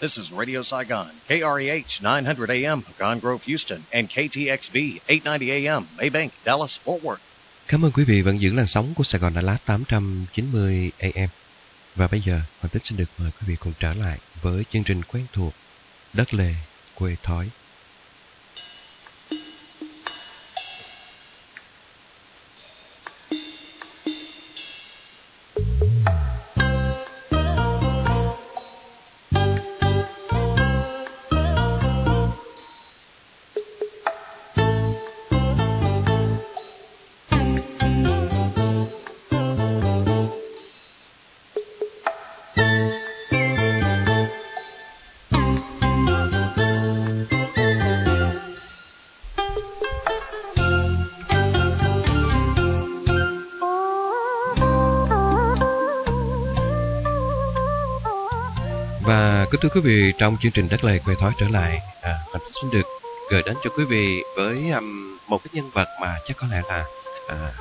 This is Radio Saigon, KREH 900 AM, Pecan Grove, Houston, and KTXV 890 AM, Maybank, Dallas, Fort Worth. Cảm ơn quý vị vẫn giữ làn sóng của Sài Gòn Đà Lạt 890 AM. Và bây giờ, Hoàng Tích xin được mời quý vị cùng trở lại với chương trình quen thuộc Đất Lề, Quê Thói. Kính thưa quý vị, trong chương trình Đất Lầy Quê Thói trở lại, à, Hoàng Tích xin được gửi đến cho quý vị với um, một cái nhân vật mà chắc có lẽ là à,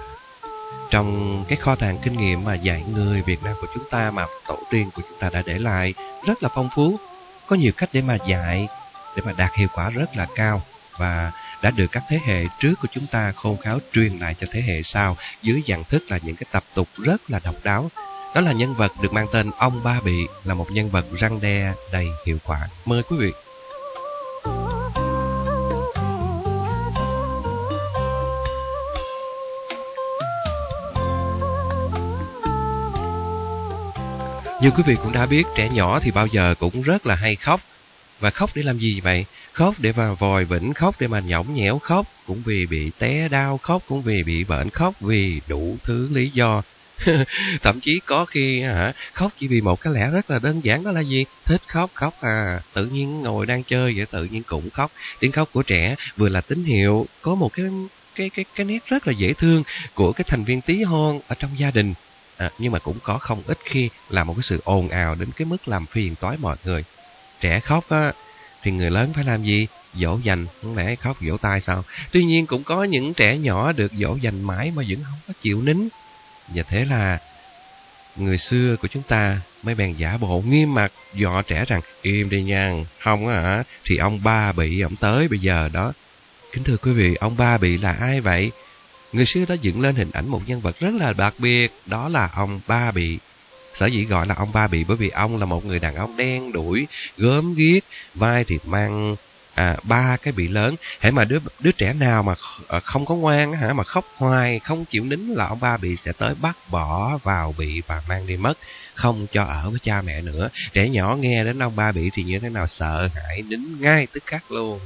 trong cái kho tàng kinh nghiệm mà dạy người Việt Nam của chúng ta mà tổ tiên của chúng ta đã để lại rất là phong phú. Có nhiều cách để mà dạy, để mà đạt hiệu quả rất là cao và đã được các thế hệ trước của chúng ta khôn khéo truyền lại cho thế hệ sau dưới dạng thức là những cái tập tục rất là độc đáo đó là nhân vật được mang tên Ông Ba Bị, là một nhân vật răng đe đầy hiệu quả. Mời quý vị. Như quý vị cũng đã biết, trẻ nhỏ thì bao giờ cũng rất là hay khóc. Và khóc để làm gì vậy? Khóc để mà vòi vĩnh, khóc để mà nhõng nhẽo khóc, cũng vì bị té đau khóc, cũng vì bị bệnh khóc, vì đủ thứ lý do. thậm chí có khi hả khóc chỉ vì một cái lẽ rất là đơn giản đó là gì? Thích khóc khóc à. Tự nhiên ngồi đang chơi vậy tự nhiên cũng khóc. Tiếng khóc của trẻ vừa là tín hiệu có một cái cái cái cái nét rất là dễ thương của cái thành viên tí hon ở trong gia đình. À, nhưng mà cũng có không ít khi là một cái sự ồn ào đến cái mức làm phiền toái mọi người. Trẻ khóc á thì người lớn phải làm gì? Dỗ dành không lẽ khóc vỗ tay sao? Tuy nhiên cũng có những trẻ nhỏ được dỗ dành mãi mà vẫn không có chịu nín và thế là người xưa của chúng ta mới bèn giả bộ nghiêm mặt dọ trẻ rằng im đi nha, không á hả thì ông ba bị ông tới bây giờ đó. Kính thưa quý vị, ông ba bị là ai vậy? Người xưa đã dựng lên hình ảnh một nhân vật rất là đặc biệt, đó là ông ba bị. Sở dĩ gọi là ông ba bị bởi vì ông là một người đàn ông đen đuổi, gớm ghiếc, vai thì mang à, ba cái bị lớn. Hễ mà đứa đứa trẻ nào mà à, không có ngoan hả mà khóc hoài không chịu nín là ông ba bị sẽ tới bắt bỏ vào bị và mang đi mất không cho ở với cha mẹ nữa. Trẻ nhỏ nghe đến ông ba bị thì như thế nào sợ hãi nín ngay tức khắc luôn.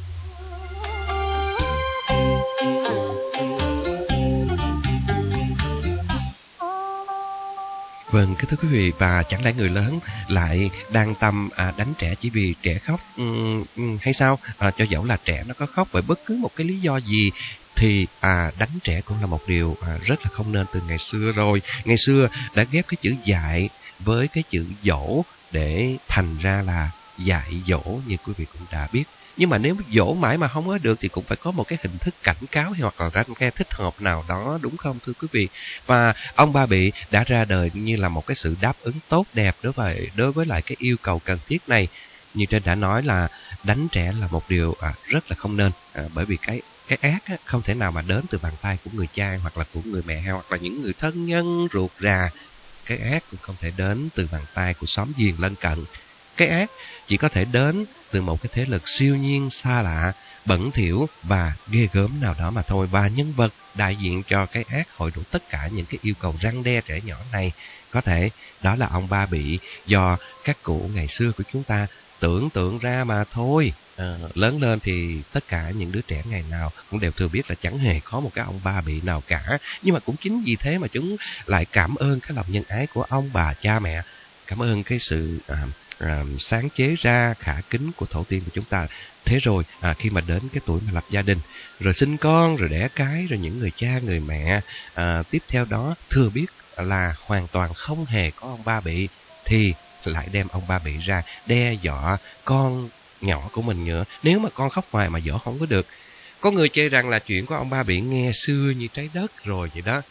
Vâng, kính thưa quý vị, và chẳng lẽ người lớn lại đang tâm à, đánh trẻ chỉ vì trẻ khóc um, um, hay sao? À, cho dẫu là trẻ nó có khóc bởi bất cứ một cái lý do gì thì à, đánh trẻ cũng là một điều à, rất là không nên từ ngày xưa rồi. Ngày xưa đã ghép cái chữ dạy với cái chữ dỗ để thành ra là dạy dỗ như quý vị cũng đã biết nhưng mà nếu dỗ mãi mà không có được thì cũng phải có một cái hình thức cảnh cáo hoặc là ranh nghe thích hợp nào đó đúng không thưa quý vị? Và ông ba bị đã ra đời như là một cái sự đáp ứng tốt đẹp đối với đối với lại cái yêu cầu cần thiết này. Như trên đã nói là đánh trẻ là một điều à, rất là không nên à, bởi vì cái cái ác á, không thể nào mà đến từ bàn tay của người cha hoặc là của người mẹ hay hoặc là những người thân nhân ruột rà. Cái ác cũng không thể đến từ bàn tay của xóm giềng lân cận cái ác chỉ có thể đến từ một cái thế lực siêu nhiên xa lạ, bẩn thỉu và ghê gớm nào đó mà thôi. Và nhân vật đại diện cho cái ác hội đủ tất cả những cái yêu cầu răng đe trẻ nhỏ này. Có thể đó là ông ba bị do các cụ ngày xưa của chúng ta tưởng tượng ra mà thôi. À, lớn lên thì tất cả những đứa trẻ ngày nào cũng đều thừa biết là chẳng hề có một cái ông ba bị nào cả. Nhưng mà cũng chính vì thế mà chúng lại cảm ơn cái lòng nhân ái của ông bà cha mẹ. Cảm ơn cái sự à, à, sáng chế ra khả kính của tổ tiên của chúng ta. Thế rồi à, khi mà đến cái tuổi mà lập gia đình rồi sinh con rồi đẻ cái rồi những người cha người mẹ à, tiếp theo đó thừa biết là hoàn toàn không hề có ông ba bị thì lại đem ông ba bị ra đe dọa con nhỏ của mình nữa. Nếu mà con khóc hoài mà dỗ không có được. Có người chê rằng là chuyện của ông ba bị nghe xưa như trái đất rồi vậy đó.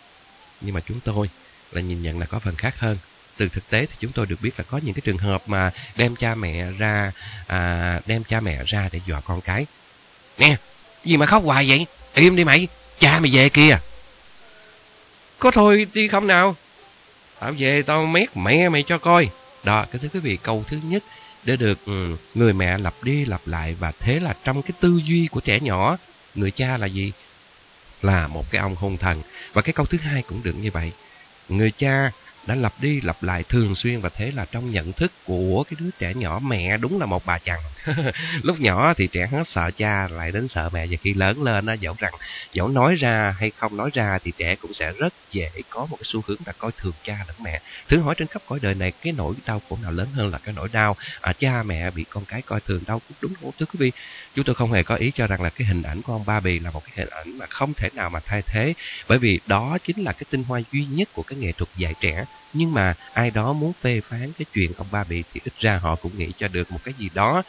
Nhưng mà chúng tôi là nhìn nhận là có phần khác hơn từ thực tế thì chúng tôi được biết là có những cái trường hợp mà đem cha mẹ ra à, đem cha mẹ ra để dọa con cái. Nè gì mà khóc hoài vậy? Im đi mày cha mày về kìa. Có thôi đi không nào? Tao về tao mét mẹ mày cho coi. Đó cái thứ quý vị câu thứ nhất để được ừ, người mẹ lặp đi lặp lại và thế là trong cái tư duy của trẻ nhỏ người cha là gì? Là một cái ông hung thần. Và cái câu thứ hai cũng được như vậy. Người cha đã lặp đi lặp lại thường xuyên và thế là trong nhận thức của cái đứa trẻ nhỏ mẹ đúng là một bà chằn. Lúc nhỏ thì trẻ hết sợ cha lại đến sợ mẹ và khi lớn lên nó dẫu rằng dẫu nói ra hay không nói ra thì trẻ cũng sẽ rất dễ có một cái xu hướng là coi thường cha lẫn mẹ. Thử hỏi trên khắp cõi đời này cái nỗi đau khổ nào lớn hơn là cái nỗi đau à, cha mẹ bị con cái coi thường đau cũng đúng không? Thưa quý vị chúng tôi không hề có ý cho rằng là cái hình ảnh của ông ba bì là một cái hình ảnh mà không thể nào mà thay thế bởi vì đó chính là cái tinh hoa duy nhất của cái nghệ thuật dạy trẻ nhưng mà ai đó muốn phê phán cái chuyện ông ba bị thì ít ra họ cũng nghĩ cho được một cái gì đó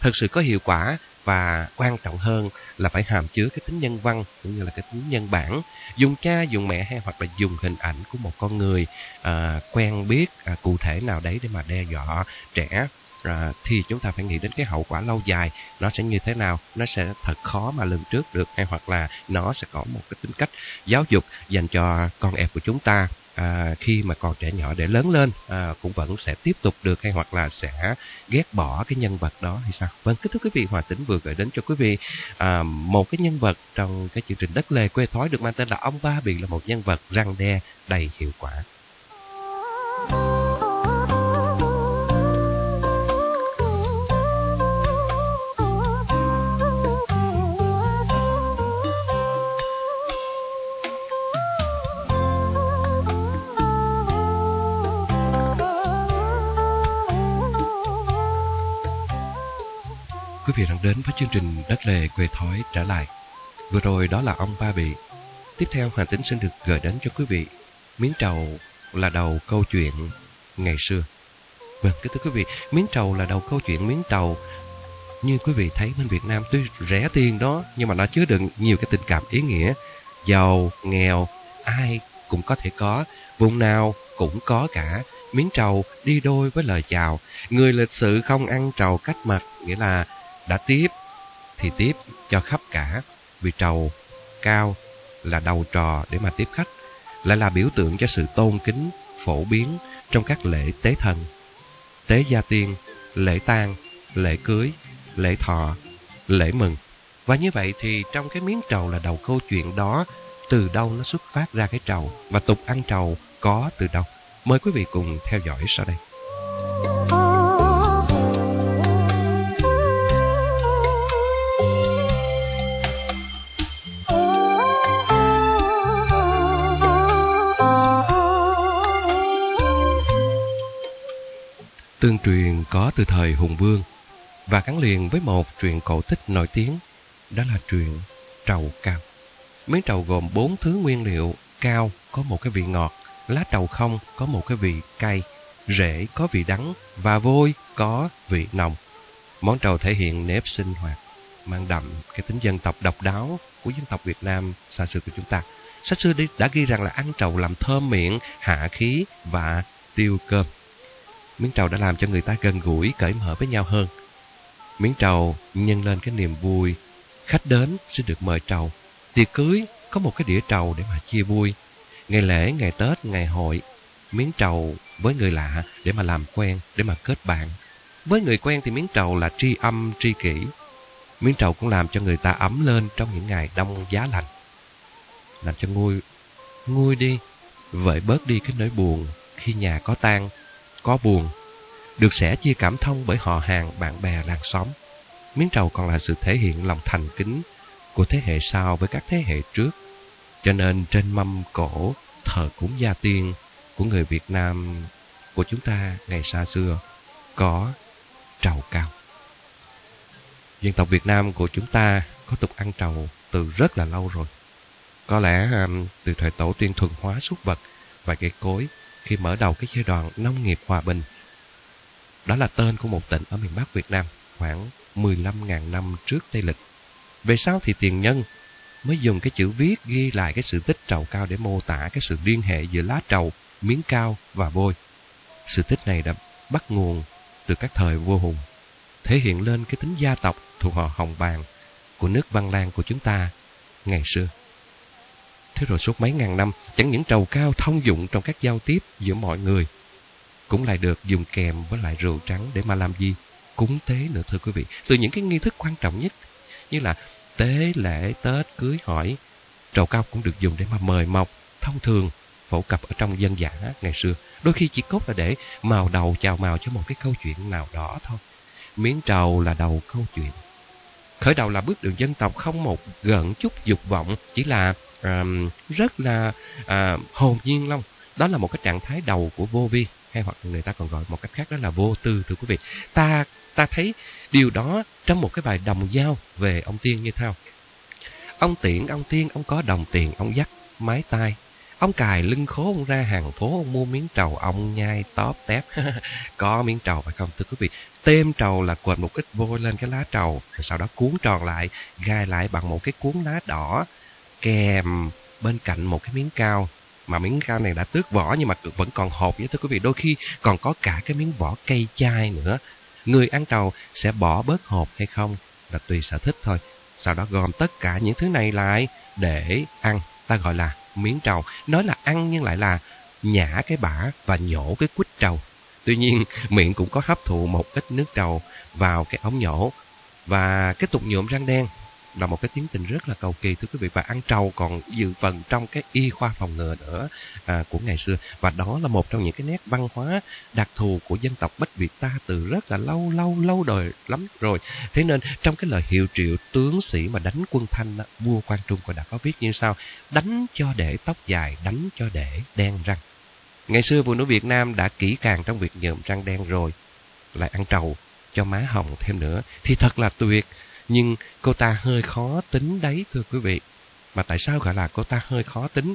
thật sự có hiệu quả và quan trọng hơn là phải hàm chứa cái tính nhân văn cũng như là cái tính nhân bản. Dùng cha dùng mẹ hay hoặc là dùng hình ảnh của một con người à, quen biết à, cụ thể nào đấy để mà đe dọa trẻ à, thì chúng ta phải nghĩ đến cái hậu quả lâu dài. Nó sẽ như thế nào? Nó sẽ thật khó mà lường trước được hay hoặc là nó sẽ có một cái tính cách giáo dục dành cho con em của chúng ta à, khi mà còn trẻ nhỏ để lớn lên à, cũng vẫn sẽ tiếp tục được hay hoặc là sẽ ghét bỏ cái nhân vật đó hay sao? Vâng kính thưa quý vị hòa tính vừa gửi đến cho quý vị à, một cái nhân vật trong cái chương trình đất lề quê thói được mang tên là ông ba biển là một nhân vật răng đe đầy hiệu quả. Quý vị đang đến với chương trình Đất Lề Quê Thói trở lại. Vừa rồi đó là ông Ba Bị. Tiếp theo Hoàng Tính xin được gửi đến cho quý vị Miếng trầu là đầu câu chuyện ngày xưa. Vâng, kính thưa quý vị, miếng trầu là đầu câu chuyện miếng trầu. Như quý vị thấy bên Việt Nam tuy rẻ tiền đó, nhưng mà nó chứa đựng nhiều cái tình cảm ý nghĩa. Giàu, nghèo, ai cũng có thể có, vùng nào cũng có cả. Miếng trầu đi đôi với lời chào. Người lịch sự không ăn trầu cách mặt, nghĩa là đã tiếp, thì tiếp cho khắp cả, vì trầu cao là đầu trò để mà tiếp khách, lại là biểu tượng cho sự tôn kính, phổ biến trong các lễ tế thần. Tế gia tiên, lễ tang, lễ cưới, lễ thọ, lễ mừng. Và như vậy thì trong cái miếng trầu là đầu câu chuyện đó, từ đâu nó xuất phát ra cái trầu? Và tục ăn trầu có từ đâu? Mời quý vị cùng theo dõi sau đây. Tương truyền có từ thời Hùng Vương và gắn liền với một truyện cổ tích nổi tiếng, đó là truyện trầu cao. Miếng trầu gồm bốn thứ nguyên liệu, cao có một cái vị ngọt, lá trầu không có một cái vị cay, rễ có vị đắng và vôi có vị nồng. Món trầu thể hiện nếp sinh hoạt, mang đậm cái tính dân tộc độc đáo của dân tộc Việt Nam xa xưa của chúng ta. Sách xưa đã ghi rằng là ăn trầu làm thơm miệng, hạ khí và tiêu cơm. Miếng trầu đã làm cho người ta gần gũi, cởi mở với nhau hơn. Miếng trầu nhân lên cái niềm vui. Khách đến sẽ được mời trầu. Tiệc cưới có một cái đĩa trầu để mà chia vui. Ngày lễ, ngày Tết, ngày hội, miếng trầu với người lạ để mà làm quen, để mà kết bạn. Với người quen thì miếng trầu là tri âm, tri kỷ. Miếng trầu cũng làm cho người ta ấm lên trong những ngày đông giá lạnh. Làm cho nguôi, nguôi đi, vợi bớt đi cái nỗi buồn khi nhà có tan có buồn, được sẻ chia cảm thông bởi họ hàng, bạn bè, làng xóm. Miếng trầu còn là sự thể hiện lòng thành kính của thế hệ sau với các thế hệ trước. Cho nên trên mâm cổ thờ cúng gia tiên của người Việt Nam của chúng ta ngày xa xưa có trầu cao. Dân tộc Việt Nam của chúng ta có tục ăn trầu từ rất là lâu rồi. Có lẽ từ thời tổ tiên thuần hóa súc vật và cây cối khi mở đầu cái giai đoạn nông nghiệp hòa bình. Đó là tên của một tỉnh ở miền Bắc Việt Nam khoảng 15.000 năm trước Tây Lịch. Về sau thì tiền nhân mới dùng cái chữ viết ghi lại cái sự tích trầu cao để mô tả cái sự liên hệ giữa lá trầu, miếng cao và vôi. Sự tích này đã bắt nguồn từ các thời vua hùng, thể hiện lên cái tính gia tộc thuộc họ Hồng Bàng của nước Văn Lan của chúng ta ngày xưa. Thế rồi suốt mấy ngàn năm, chẳng những trầu cao thông dụng trong các giao tiếp giữa mọi người, cũng lại được dùng kèm với lại rượu trắng để mà làm gì? Cúng tế nữa thưa quý vị. Từ những cái nghi thức quan trọng nhất, như là tế, lễ, tết, cưới, hỏi, trầu cao cũng được dùng để mà mời mọc, thông thường phổ cập ở trong dân giả ngày xưa. Đôi khi chỉ cốt là để màu đầu chào màu cho một cái câu chuyện nào đó thôi. Miếng trầu là đầu câu chuyện. Khởi đầu là bước đường dân tộc không một gợn chút dục vọng, chỉ là um, rất là uh, hồn nhiên long. Đó là một cái trạng thái đầu của vô vi, hay hoặc người ta còn gọi một cách khác đó là vô tư thưa quý vị. Ta ta thấy điều đó trong một cái bài đồng giao về ông tiên như thao Ông tiện, ông tiên, ông có đồng tiền, ông dắt mái tai, Ông cài lưng khố ông ra hàng phố ông mua miếng trầu ông nhai tóp tép. có miếng trầu phải không thưa quý vị? Tem trầu là quệt một ít vôi lên cái lá trầu, rồi sau đó cuốn tròn lại, gai lại bằng một cái cuốn lá đỏ, kèm bên cạnh một cái miếng cao. Mà miếng cao này đã tước vỏ nhưng mà vẫn còn hộp nhé thưa quý vị. Đôi khi còn có cả cái miếng vỏ cây chai nữa. Người ăn trầu sẽ bỏ bớt hộp hay không là tùy sở thích thôi. Sau đó gom tất cả những thứ này lại để ăn. Ta gọi là miếng trầu. Nói là ăn nhưng lại là nhả cái bả và nhổ cái quýt trầu. Tuy nhiên, miệng cũng có hấp thụ một ít nước trầu vào cái ống nhổ. Và cái tục nhuộm răng đen là một cái tiến trình rất là cầu kỳ thưa quý vị. Và ăn trầu còn dự phần trong cái y khoa phòng ngừa nữa à, của ngày xưa. Và đó là một trong những cái nét văn hóa đặc thù của dân tộc Bách Việt ta từ rất là lâu lâu lâu đời lắm rồi. Thế nên trong cái lời hiệu triệu tướng sĩ mà đánh quân thanh đó, vua Quang Trung còn đã có viết như sau đánh cho để tóc dài đánh cho để đen răng. Ngày xưa phụ nữ Việt Nam đã kỹ càng trong việc nhuộm răng đen rồi lại ăn trầu cho má hồng thêm nữa. Thì thật là tuyệt nhưng cô ta hơi khó tính đấy, thưa quý vị. Mà tại sao gọi là cô ta hơi khó tính?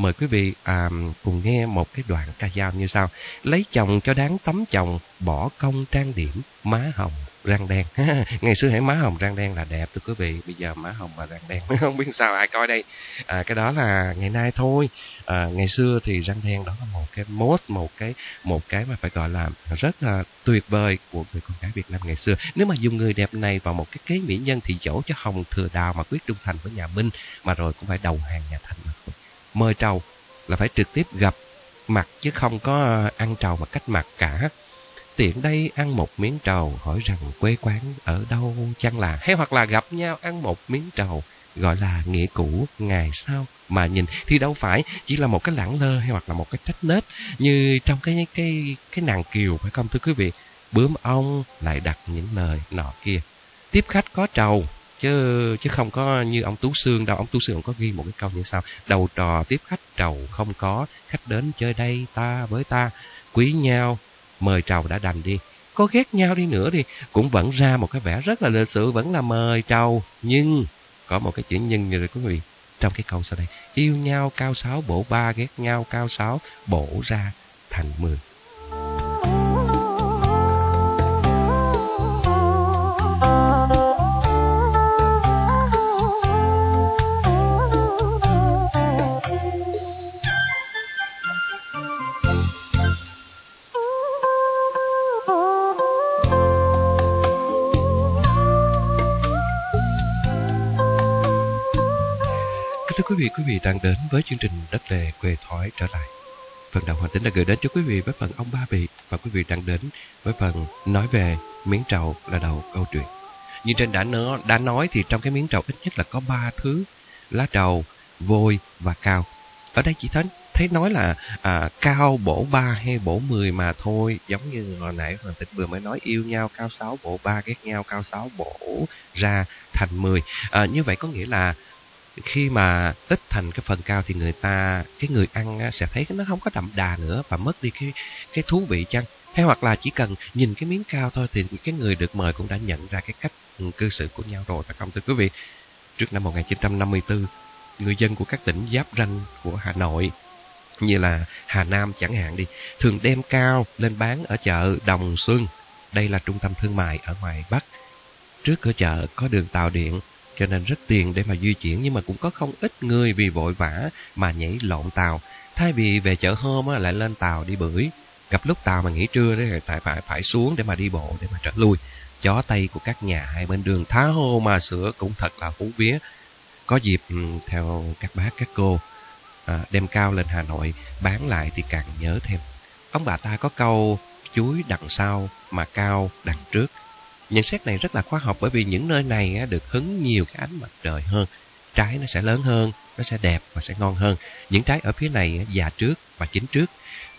Mời quý vị à, cùng nghe một cái đoạn ca dao như sau. Lấy chồng cho đáng tấm chồng, bỏ công trang điểm, má hồng răng đen. Ngày xưa hãy má hồng răng đen là đẹp thưa quý vị. Bây giờ má hồng và răng đen. Không biết sao ai coi đây. À, cái đó là ngày nay thôi. À, ngày xưa thì răng đen đó là một cái mốt một cái một cái mà phải gọi là rất là tuyệt vời của người con gái Việt Nam ngày xưa. Nếu mà dùng người đẹp này vào một cái kế mỹ nhân thì dỗ cho hồng thừa đào mà quyết trung thành với nhà Minh mà rồi cũng phải đầu hàng nhà Thanh mà thôi mời trầu là phải trực tiếp gặp mặt chứ không có ờ, ăn trầu mà cách mặt cả. Tiện đây ăn một miếng trầu, hỏi rằng quê quán ở đâu chăng là? Hay hoặc là gặp nhau ăn một miếng trầu, gọi là nghĩa cũ, ngày sau. Mà nhìn thì đâu phải, chỉ là một cái lãng lơ hay hoặc là một cái trách nết. Như trong cái cái cái nàng kiều phải không thưa quý vị? Bướm ông lại đặt những lời nọ kia. Tiếp khách có trầu chứ chứ không có như ông tú xương đâu ông tú xương có ghi một cái câu như sau đầu trò tiếp khách trầu không có khách đến chơi đây ta với ta quý nhau mời trầu đã đành đi. Có ghét nhau đi nữa thì cũng vẫn ra một cái vẻ rất là lịch sự, vẫn là mời trầu. Nhưng có một cái chữ nhân như quý vị trong cái câu sau đây. Yêu nhau cao sáu bổ ba, ghét nhau cao sáu bổ ra thành mười. Đang đến với chương trình Đất Lề Quê Thói trở lại. Phần đầu hành tính đã gửi đến cho quý vị với phần ông Ba Bị và quý vị đang đến với phần nói về miếng trầu là đầu câu chuyện. Như trên đã, nó, đã nói thì trong cái miếng trầu ít nhất là có ba thứ lá trầu, vôi và cao. Ở đây chỉ thấy thấy nói là à, cao bổ ba hay bổ mười mà thôi giống như hồi nãy hoàng tịch vừa mới nói yêu nhau cao sáu bổ ba ghét nhau cao sáu bổ ra thành mười à, như vậy có nghĩa là khi mà tích thành cái phần cao thì người ta, cái người ăn sẽ thấy nó không có đậm đà nữa và mất đi cái cái thú vị chăng? Hay hoặc là chỉ cần nhìn cái miếng cao thôi thì cái người được mời cũng đã nhận ra cái cách ừ, cư xử của nhau rồi. Phải không thưa quý vị? Trước năm 1954 người dân của các tỉnh giáp ranh của Hà Nội, như là Hà Nam chẳng hạn đi, thường đem cao lên bán ở chợ Đồng Xuân. Đây là trung tâm thương mại ở ngoài Bắc. Trước cửa chợ có đường tàu điện cho nên rất tiền để mà di chuyển nhưng mà cũng có không ít người vì vội vã mà nhảy lộn tàu. Thay vì về chợ hôm lại lên tàu đi bưởi. gặp lúc tàu mà nghỉ trưa đấy phải phải phải xuống để mà đi bộ để mà trở lui chó tay của các nhà hai bên đường thá hô mà sữa cũng thật là phú vía có dịp ừ, theo các bác các cô à, đem cao lên Hà Nội bán lại thì càng nhớ thêm ông bà ta có câu chuối đằng sau mà cao đằng trước nhận xét này rất là khoa học bởi vì những nơi này được hứng nhiều cái ánh mặt trời hơn. Trái nó sẽ lớn hơn, nó sẽ đẹp và sẽ ngon hơn. Những trái ở phía này già trước và chín trước.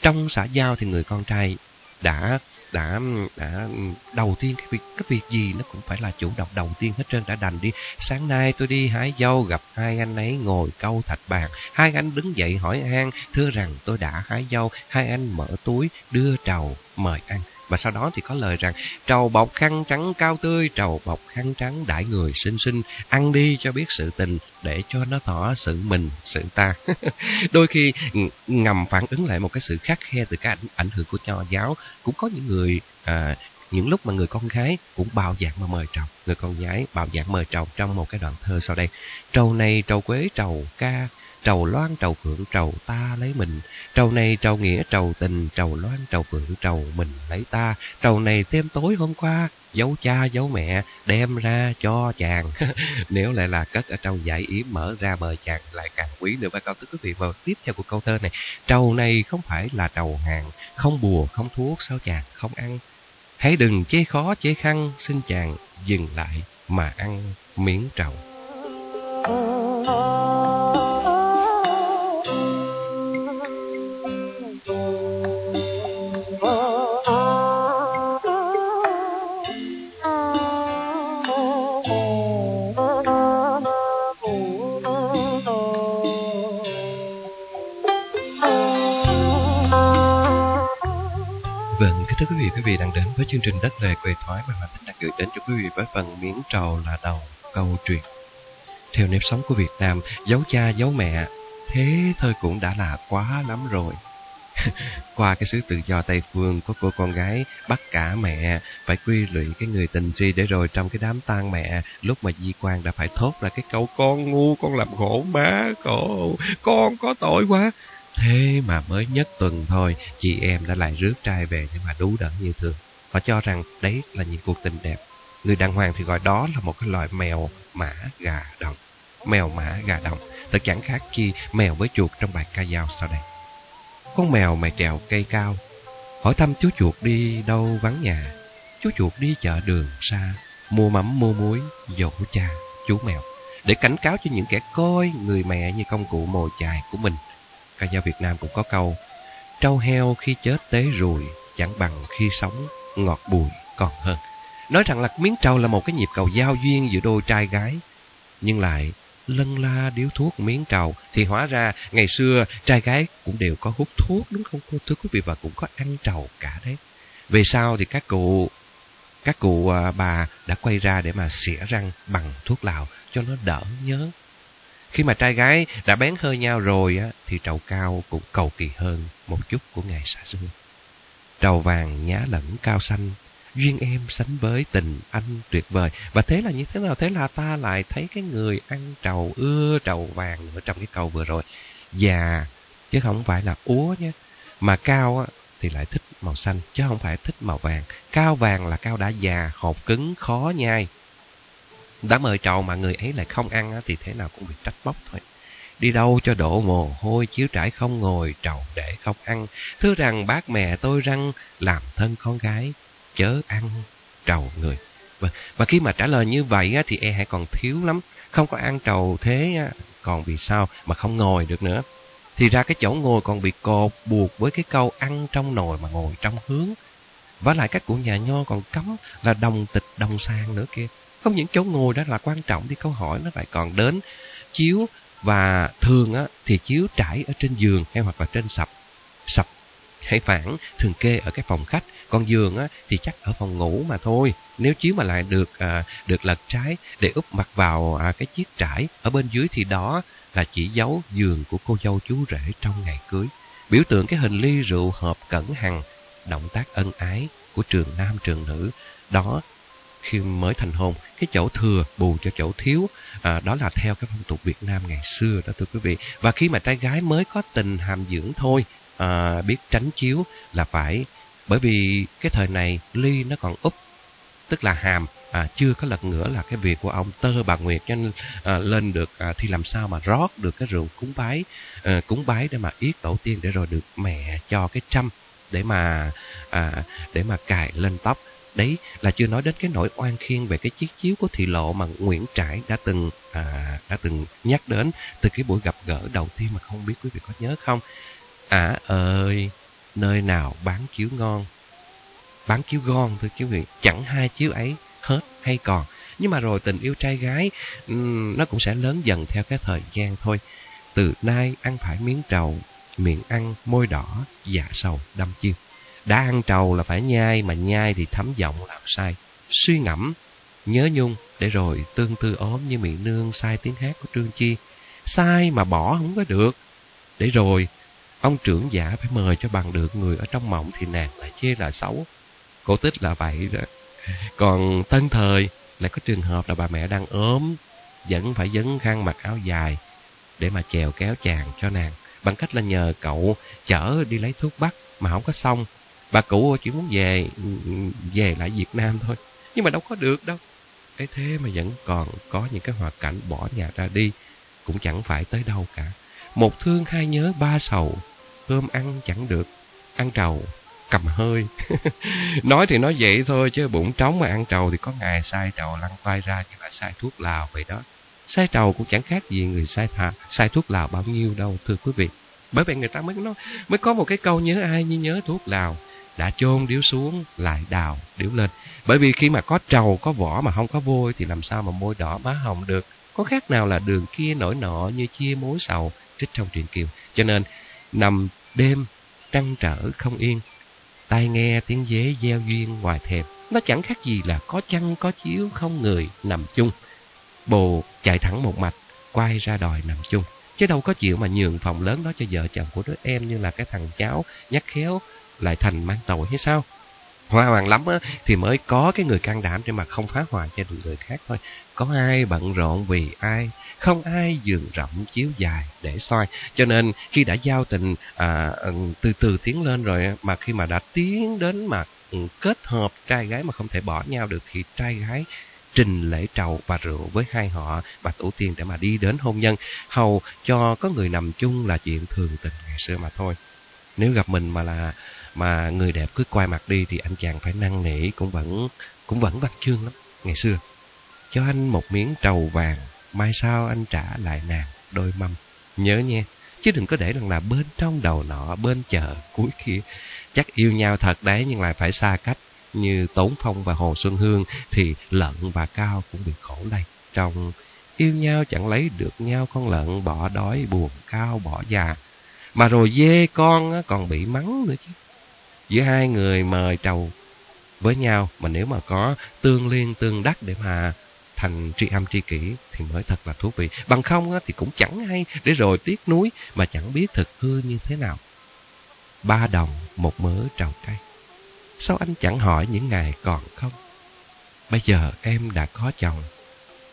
Trong xã giao thì người con trai đã đã đã đầu tiên cái việc cái việc gì nó cũng phải là chủ động đầu tiên hết trơn. Đã đành đi, sáng nay tôi đi hái dâu gặp hai anh ấy ngồi câu thạch bàn. Hai anh đứng dậy hỏi han, thưa rằng tôi đã hái dâu. Hai anh mở túi đưa trầu mời ăn và sau đó thì có lời rằng trầu bọc khăn trắng cao tươi trầu bọc khăn trắng đại người xinh xinh ăn đi cho biết sự tình để cho nó tỏ sự mình sự ta. Đôi khi ngầm phản ứng lại một cái sự khắc khe từ cái ảnh, ảnh hưởng của nho giáo. Cũng có những người à, những lúc mà người con gái cũng bao dạng mà mời trầu người con gái bao dạng mời trầu trong một cái đoạn thơ sau đây. Trầu này trầu quế trầu ca trầu loan trầu phượng, trầu ta lấy mình. Trầu này trầu nghĩa, trầu tình, trầu loan trầu phượng, trầu mình lấy ta. Trầu này thêm tối hôm qua, dấu cha, dấu mẹ, đem ra cho chàng. Nếu lại là cất ở trong giải yếm, mở ra mời chàng, lại càng quý nữa. Các câu thưa quý vị, vào tiếp theo của câu thơ này, trầu này không phải là trầu hàng, không bùa, không thuốc, sao chàng không ăn? Hãy đừng chế khó, chế khăn, xin chàng dừng lại mà ăn miếng trầu. Oh quý vị, đang đến với chương trình Đất Lề Quê Thoái mà Hoàng Tính đang gửi đến cho quý vị với phần miếng trầu là đầu câu chuyện. Theo nếp sống của Việt Nam, giấu cha giấu mẹ, thế thôi cũng đã là quá lắm rồi. Qua cái xứ tự do Tây Phương có cô con gái bắt cả mẹ phải quy lụy cái người tình si để rồi trong cái đám tang mẹ lúc mà di quan đã phải thốt ra cái câu con ngu con làm khổ má khổ con có tội quá Thế mà mới nhất tuần thôi, chị em đã lại rước trai về nhưng mà đú đẩn như thường. Họ cho rằng đấy là những cuộc tình đẹp. Người đàng hoàng thì gọi đó là một cái loại mèo, mã, gà, đồng. Mèo, mã, gà, đồng. Thật chẳng khác chi mèo với chuột trong bài ca dao sau đây. Con mèo mày trèo cây cao, hỏi thăm chú chuột đi đâu vắng nhà. Chú chuột đi chợ đường xa, mua mắm mua muối, dỗ cha, chú mèo. Để cảnh cáo cho những kẻ coi người mẹ như công cụ mồi chài của mình ca dao Việt Nam cũng có câu, Trâu heo khi chết tế rùi Chẳng bằng khi sống ngọt bùi còn hơn. Nói rằng là miếng trâu là một cái nhịp cầu giao duyên giữa đôi trai gái, Nhưng lại lân la điếu thuốc miếng trầu. Thì hóa ra ngày xưa trai gái cũng đều có hút thuốc, đúng không? Cô thưa quý vị Và cũng có ăn trầu cả đấy. Về sau thì các cụ các cụ à, bà đã quay ra để mà xỉa răng bằng thuốc lào cho nó đỡ nhớ khi mà trai gái đã bén hơi nhau rồi á, thì trầu cao cũng cầu kỳ hơn một chút của ngày xa xưa. Trầu vàng nhá lẫn cao xanh, duyên em sánh với tình anh tuyệt vời. Và thế là như thế nào? Thế là ta lại thấy cái người ăn trầu ưa trầu vàng ở trong cái câu vừa rồi. Già, chứ không phải là úa nhé. Mà cao á, thì lại thích màu xanh, chứ không phải thích màu vàng. Cao vàng là cao đã già, hột cứng, khó nhai. Đã mời trầu mà người ấy lại không ăn thì thế nào cũng bị trách móc thôi. Đi đâu cho đổ mồ hôi chiếu trải không ngồi trầu để không ăn. Thưa rằng bác mẹ tôi răng làm thân con gái, chớ ăn trầu người. Và, và khi mà trả lời như vậy thì e hãy còn thiếu lắm. Không có ăn trầu thế còn vì sao mà không ngồi được nữa. Thì ra cái chỗ ngồi còn bị cột buộc với cái câu ăn trong nồi mà ngồi trong hướng. Và lại các cụ nhà nho còn cấm là đồng tịch đồng sang nữa kia. Không những chỗ ngồi đó là quan trọng thì câu hỏi nó lại còn đến chiếu và thường á, thì chiếu trải ở trên giường hay hoặc là trên sập. Sập hay phản thường kê ở cái phòng khách, còn giường á, thì chắc ở phòng ngủ mà thôi. Nếu chiếu mà lại được à, được lật trái để úp mặt vào à, cái chiếc trải ở bên dưới thì đó là chỉ dấu giường của cô dâu chú rể trong ngày cưới. Biểu tượng cái hình ly rượu hợp cẩn hằng, động tác ân ái của trường nam trường nữ. Đó khi mới thành hôn cái chỗ thừa bù cho chỗ thiếu. À, đó là theo cái phong tục Việt Nam ngày xưa đó thưa quý vị. Và khi mà trai gái mới có tình hàm dưỡng thôi à, biết tránh chiếu là phải. Bởi vì cái thời này ly nó còn úp tức là hàm. À, chưa có lật ngửa là cái việc của ông tơ bà nguyệt cho nên à, lên được à, thì làm sao mà rót được cái rượu cúng bái à, cúng bái để mà yết tổ tiên để rồi được mẹ cho cái trăm để mà à, để mà cài lên tóc đấy là chưa nói đến cái nỗi oan khiên về cái chiếc chiếu của thị lộ mà Nguyễn Trãi đã từng à, đã từng nhắc đến từ cái buổi gặp gỡ đầu tiên mà không biết quý vị có nhớ không? À ơi nơi nào bán chiếu ngon? Bán chiếu ngon thưa quý vị chẳng hai chiếu ấy hết hay còn. Nhưng mà rồi tình yêu trai gái nó cũng sẽ lớn dần theo cái thời gian thôi. Từ nay ăn phải miếng trầu miệng ăn môi đỏ dạ sầu đâm chiêu đã ăn trầu là phải nhai, mà nhai thì thấm giọng làm sai. Suy ngẫm, nhớ nhung, để rồi tương tư ốm như miệng nương sai tiếng hát của trương chi. Sai mà bỏ không có được. Để rồi, ông trưởng giả phải mời cho bằng được người ở trong mộng thì nàng lại chê là xấu. Cổ tích là vậy đó. Còn tân thời lại có trường hợp là bà mẹ đang ốm, vẫn phải dấn khăn mặc áo dài để mà chèo kéo chàng cho nàng, bằng cách là nhờ cậu chở đi lấy thuốc bắc mà không có xong bà cụ chỉ muốn về về lại Việt Nam thôi. Nhưng mà đâu có được đâu. Cái thế mà vẫn còn có những cái hoạt cảnh bỏ nhà ra đi, cũng chẳng phải tới đâu cả. Một thương hai nhớ, ba sầu. Cơm ăn chẳng được, ăn trầu, cầm hơi. Nói thì nói vậy thôi, chứ bụng trống mà ăn trầu thì có ngày sai trầu lăn quay ra như là sai thuốc lào vậy đó. Sai trầu cũng chẳng khác gì người sai thà sai thuốc lào bao nhiêu đâu, thưa quý vị. Bởi vậy người ta mới nói, mới có một cái câu nhớ ai như nhớ thuốc lào đã chôn điếu xuống, lại đào điếu lên. Bởi vì khi mà có trầu, có vỏ mà không có vôi, thì làm sao mà môi đỏ má hồng được? Có khác nào là đường kia nổi nọ như chia mối sầu trích trong truyện kiều? Cho nên, nằm đêm trăn trở không yên, tai nghe tiếng dế gieo duyên ngoài thềm. Nó chẳng khác gì là có chăn, có chiếu, không người nằm chung. Bồ chạy thẳng một mạch, quay ra đòi nằm chung. Chứ đâu có chịu mà nhường phòng lớn đó cho vợ chồng của đứa em như là cái thằng cháu nhắc khéo lại thành mang tội hay sao? Hoa hoàng lắm á, thì mới có cái người can đảm để mà không phá hoại cho được người khác thôi. Có ai bận rộn vì ai? Không ai giường rộng chiếu dài để soi. Cho nên khi đã giao tình à, ừ, từ từ tiến lên rồi mà khi mà đã tiến đến mà ừ, kết hợp trai gái mà không thể bỏ nhau được thì trai gái trình lễ trầu và rượu với hai họ và tổ tiên để mà đi đến hôn nhân. Hầu cho có người nằm chung là chuyện thường tình ngày xưa mà thôi. Nếu gặp mình mà là mà người đẹp cứ quay mặt đi thì anh chàng phải năn nỉ cũng vẫn cũng vẫn văn chương lắm, ngày xưa cho anh một miếng trầu vàng, mai sau anh trả lại nàng đôi mâm nhớ nha chứ đừng có để rằng là bên trong đầu nọ, bên chợ cuối kia chắc yêu nhau thật đấy, nhưng lại phải xa cách như Tốn Phong và Hồ Xuân Hương thì lợn và cao cũng bị khổ đây. Trong yêu nhau chẳng lấy được nhau, con lợn bỏ đói buồn, cao bỏ già. Mà rồi dê con còn bị mắng nữa chứ. Giữa hai người mời trầu với nhau mà nếu mà có tương liên tương đắc để mà thành tri âm tri kỷ thì mới thật là thú vị. Bằng không thì cũng chẳng hay để rồi tiếc núi mà chẳng biết thực hư như thế nào. Ba đồng một mớ trầu cây. Sao anh chẳng hỏi những ngày còn không? Bây giờ em đã có chồng,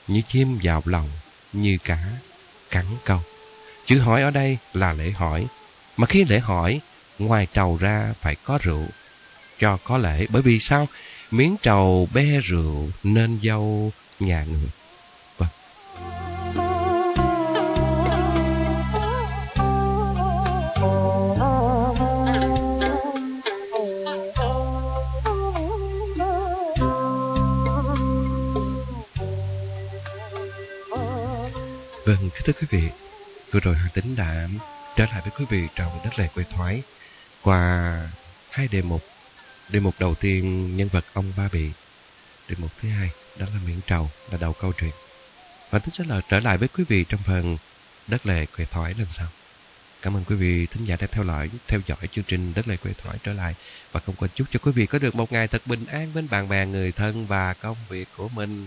như chim vào lòng, như cá, cắn câu. Chữ hỏi ở đây là lễ hỏi, mà khi lễ hỏi, ngoài trầu ra phải có rượu, cho có lễ. Bởi vì sao? Miếng trầu be rượu nên dâu nhà người. Vâng, vâng thưa quý vị, vừa rồi Hoàng Tính đã trở lại với quý vị trong đất lệ quê thoái qua hai đề mục. Đề mục đầu tiên nhân vật ông Ba Bị. Đề mục thứ hai đó là miệng trầu, là đầu câu chuyện. Và tính sẽ là trở lại với quý vị trong phần đất lệ quê thoại lần sau. Cảm ơn quý vị thính giả đã theo dõi, theo dõi chương trình Đất Lệ Quê Thoại trở lại và không quên chúc cho quý vị có được một ngày thật bình an bên bạn bè, người thân và công việc của mình.